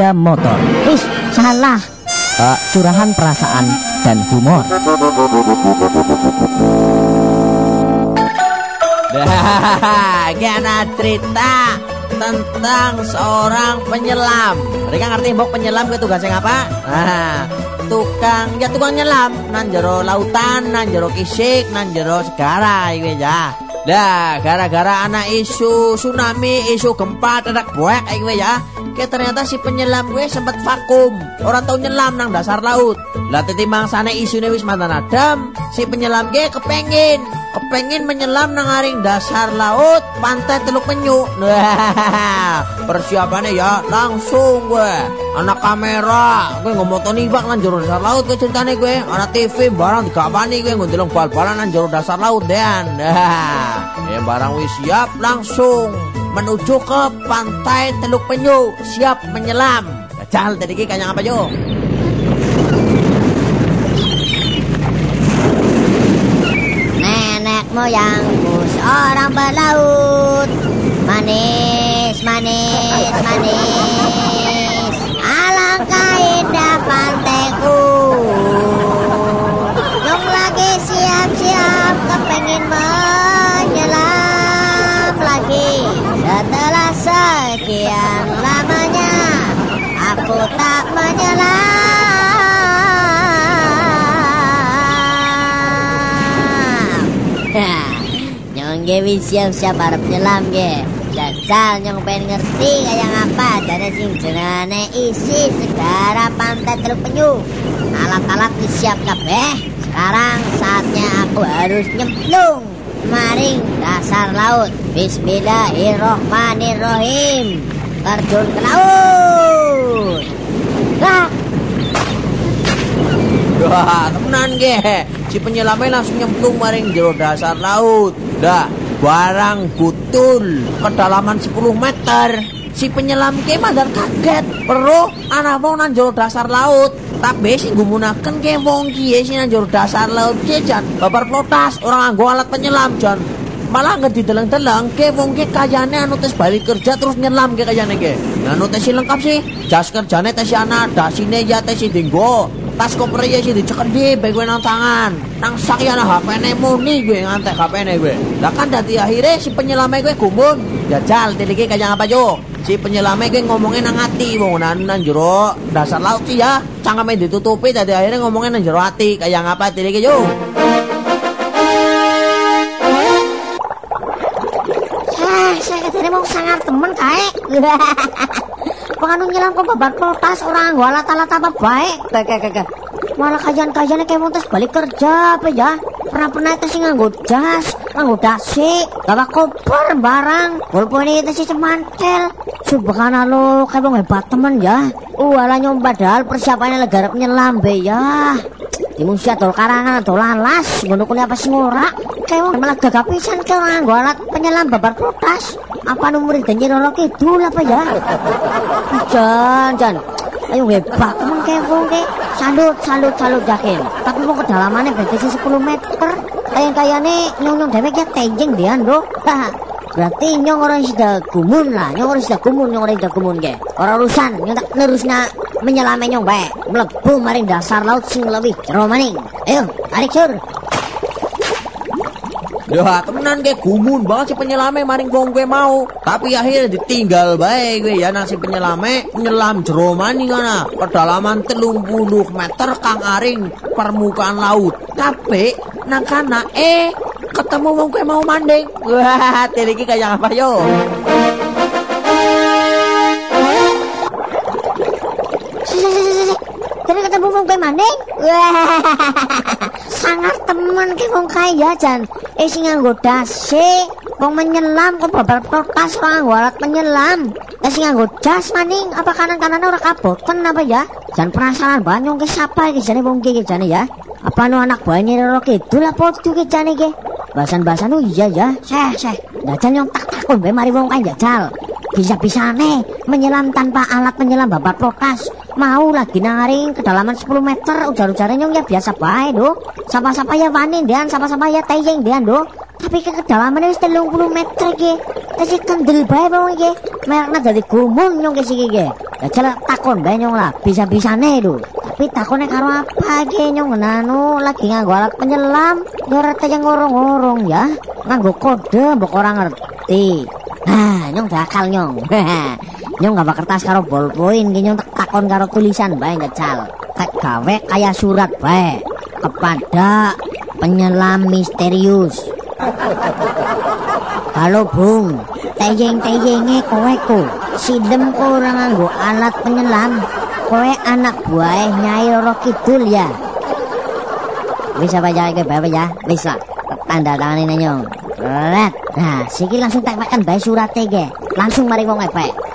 sepeda motor. Ih, salah. Uh, curahan perasaan dan humor. Gana cerita tentang seorang penyelam. Mereka ngerti mbok penyelam gue tugasnya apa? Nah, tukang ya tukang nyelam nan jero lautan, nan jero kisik, nan jero segara iki ya. Dah, gara-gara anak isu tsunami, isu gempa, dadak buek iki ya. Kayak ternyata si penyelam gue sempat vakum. Orang tahu nyelam nang dasar laut. Lah tetimbang sana isune wis mantan adam, si penyelam gue kepengin kepengin menyelam nang aring dasar laut pantai Teluk Penyu. Persiapannya ya langsung gue. Anak kamera, gue ngomong Bak nang jero dasar laut gue ceritanya gue. Anak TV barang dikapani gue ngundelong bal-balan nang jero dasar laut. Nah, ya barang wis siap langsung menuju ke pantai Teluk Penyu siap menyelam. Jal tadi kayaknya apa yo? Nenek moyangku seorang pelaut Manis, manis, manis Alangkah indah pantaiku Yang lagi siap-siap kepengen menyelam ge siap-siap arep nyelam ge. Jajal nyong pengen ngerti kayak apa dan sing jenenge isi segara pantai Teluk Penyu. Alat-alat disiap. Sekarang saatnya aku harus nyemplung maring dasar laut. Bismillahirrohmanirrohim. Terjun ke laut. Lah, Wah, temenan ge. Si penyelamnya langsung nyemplung maring jero dasar laut. Dah, barang butul kedalaman 10 meter. Si penyelam ke madar kaget. Perlu anak wong nang jero dasar laut. Tapi sing gumunaken ke wong kiye sing nang jero dasar laut ki jan babar plotas orang anggo alat penyelam jan. Malah nggak dideleng-deleng ke wong ke kayane anu tes balik kerja terus nyelam ke kayane ke. Anu tes lengkap sih. Jas kerjane tes anak, dasine ya tes dinggo. Tas koper ya sih dicekel di baik gue nang tangan. Nang sak ya nah HP muni gue ngantek HP gue. Lah kan dadi akhirnya si penyelamnya gue gumun jajal tiliki kayak apa jo? Si penyelamnya gue ngomongin nang hati wong nan nang jero dasar laut sih ya. Cangkeme ditutupi dadi akhirnya ngomongin nang jero hati kayak apa tiliki yo Saya, saya katanya mau sangar temen kae. Penganu nyelam kok babat protas orang gua alat-alat apa baik. Gak, gak, gak. Malah kajian-kajiannya kayak mau tes balik kerja apa ya. Pernah-pernah itu sih nganggo jas, nganggo dasi, bawa koper barang. Walaupun itu sih cemantel. Subhanallah, kayak hebat temen ya. Uh, ala nyomba padahal persiapannya negara penyelam be ya. Di musia tol karangan atau lalas, ngono kuliah apa sih ngora? Kayak malah gagap pisan ke orang nganggo alat penyelam babar protas. Apa nomor itu nyeroro kidul apa ya? Jan, Jan. Ayo hebat temen kayak wong kayak salut, salut, salut yakin. Tapi mau kedalamannya berarti 10 meter. Kayak kayaknya nyong-nyong dewek ya tenjeng dia do. Berarti nyong orang sudah gumun lah, nyong orang sudah gumun, nyong orang sudah gumun ke. Orang urusan, nyong tak nerusna menyelame nyong bae. Melebu maring dasar laut sing lebih jero maning. Ayo, tarik sur. Ya temenan gue gumun banget si penyelame maring wong gue mau. Tapi akhirnya ditinggal bae gue ya nang si penyelame nyelam jero maning ana. Kedalaman telung puluh meter kang aring permukaan laut. Tapi nang kana eh ketemu wong gue mau manding. Wah, tiliki kayak apa yo? Kue maning. Sangat temen ke wong kaya jan. Eh sing nganggo dasi, wong menyelam kok babar protas kok nganggo alat penyelam. Eh sing nganggo jas maning, apa kanan-kanan ora kaboten apa ya? Jan penasaran banget nyong ke sapa iki jane wong iki jane ya. Apa nu anak buah ini kidul apa tuh ke jane ke? Bahasan-bahasan oh iya ya. Seh, seh. Jajal nyong tak takon bae mari wong kaya jajal. Bisa-bisa nih menyelam tanpa alat penyelam babat protas. Mau lagi naring kedalaman 10 meter ujar-ujarnya nyong ya biasa bae do. Sapa-sapa ya wani dean, sapa-sapa ya teyeng dean do. Tapi ke kedalaman wis 30 meter ge. Tesi kendel bae wong iki. Merekna dadi gumun nyong ke siki. Ya celak takon bae nyong lah, bisa-bisane itu. Tapi takonnya karo apa ge nyong nanu lagi nganggo alat penyelam. Ya kaya ngorong-ngorong ya. Nganggo kode mbok ora ngerti. Nah, nyong dakal nyong. nyong gawa kertas karo ballpoint ki nyong tak takon karo tulisan bae ngecal. Tak gawe kaya surat bae kepada penyelam misterius. Halo Bung, teyeng-teyenge kowe ku. Sidem ku ora nganggo alat penyelam. Kowe anak buah Nyai Roro Kidul ya. Wis apa ya ke bae ya? Wis lah. Tanda tangan nyong. Red. Nah, siki langsung tak makan bae surat ge. Langsung mari wong epek.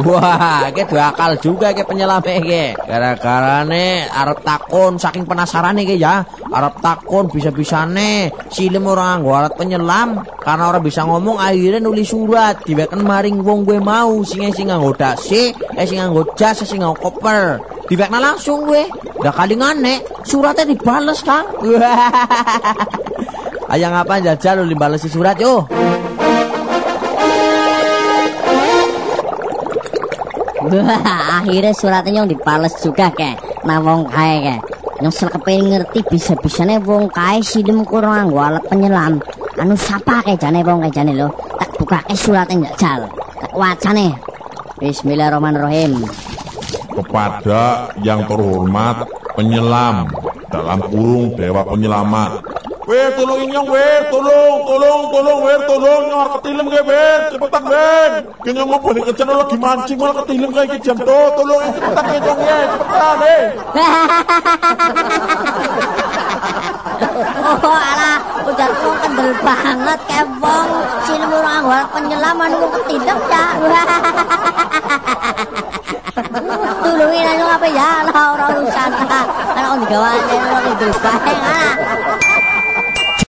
Wah, ke dua akal juga ke penyelam ke. Gara-gara nih arep takon saking penasaran nih ke ya. Arep takon bisa-bisane silem orang nganggo alat penyelam karena orang bisa ngomong akhirnya nulis surat diweken maring wong gue mau sing sing nganggo dasi, eh sing nganggo jas, eh, sing nganggo koper. Diwekna langsung gue. Dah kali ngane suratnya dibales, Kang. Ayah ngapain jajal lu dibales surat yo? Wah, akhirnya suratnya yang dibales juga ke. Nah wong kae ke. Yang sel kepengin ngerti bisa-bisane wong kae sidem kurang alat penyelam. Anu sapa kae jane wong kae jane lho. Tak buka ke suratnya njajal. Tak wacane. Bismillahirrahmanirrahim. Kepada yang terhormat penyelam dalam kurung dewa penyelamat. Weh tolong inyong weh tolong tolong tolong weh tolong nyar ketilem ge weh cepetan weh. Kenya mau balik ke channel lagi mancing malah ketilem kayak jam to tolong eh, cepetan ge dong ya cepetan eh. Oh alah, udah wong kendel banget kebong. Sini murang nganggo alat penyelam anu wong ketidep ya. Tulungin anu apa ya, ora urusan. Ana digawane ora bae. Alah.